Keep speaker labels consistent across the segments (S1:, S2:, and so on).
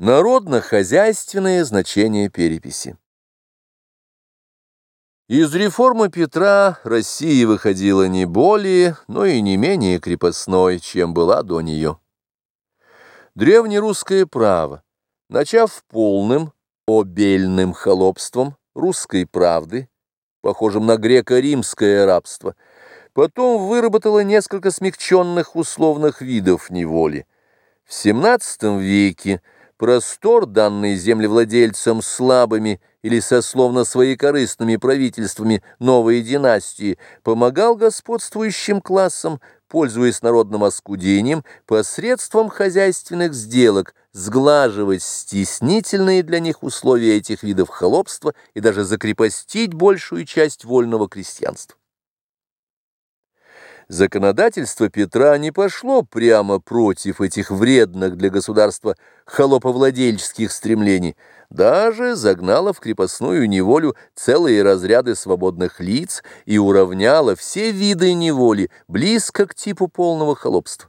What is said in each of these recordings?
S1: Народно-хозяйственное значение переписи. Из реформы Петра Россия выходила не более, но и не менее крепостной, чем была до нее. Древнерусское право, начав полным, обельным холопством русской правды, похожим на греко-римское рабство, потом выработало несколько смягченных условных видов неволи. В XVII веке Простор, данный землевладельцам слабыми или сословно своекорыстными правительствами новой династии, помогал господствующим классам, пользуясь народным оскудением, посредством хозяйственных сделок, сглаживать стеснительные для них условия этих видов холопства и даже закрепостить большую часть вольного крестьянства. Законодательство Петра не пошло прямо против этих вредных для государства холоповладельческих стремлений, даже загнало в крепостную неволю целые разряды свободных лиц и уравняло все виды неволи близко к типу полного холопства.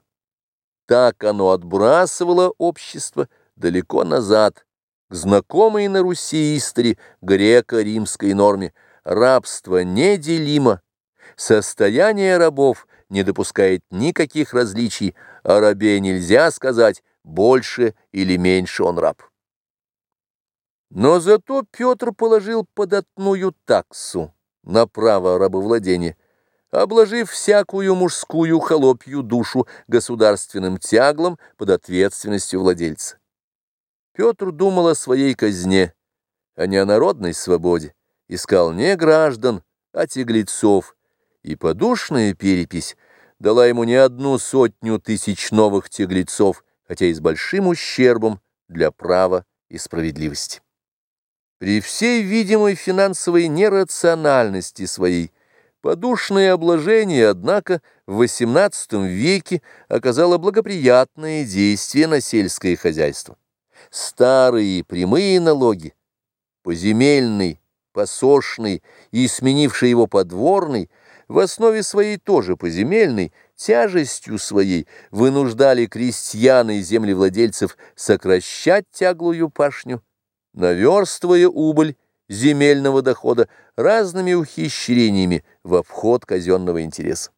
S1: Так оно отбрасывало общество далеко назад, к знакомой на Руси истори греко-римской норме. Рабство неделимо, состояние рабов – не допускает никаких различий, о рабе нельзя сказать, больше или меньше он раб. Но зато Петр положил податную таксу на право рабовладения, обложив всякую мужскую холопью душу государственным тяглом под ответственностью владельца. Петр думал о своей казне, а не о народной свободе, искал не граждан, а тяглецов, и подушная перепись дала ему не одну сотню тысяч новых тяглецов, хотя и с большим ущербом для права и справедливости. При всей видимой финансовой нерациональности своей, подушное обложение, однако, в XVIII веке оказало благоприятное действие на сельское хозяйство. Старые прямые налоги, поземельный, посошный и сменивший его подворный – в основе своей тоже поземельной, тяжестью своей вынуждали крестьян и землевладельцев сокращать тяглую пашню, наверстывая убыль земельного дохода разными ухищрениями в обход казенного интереса.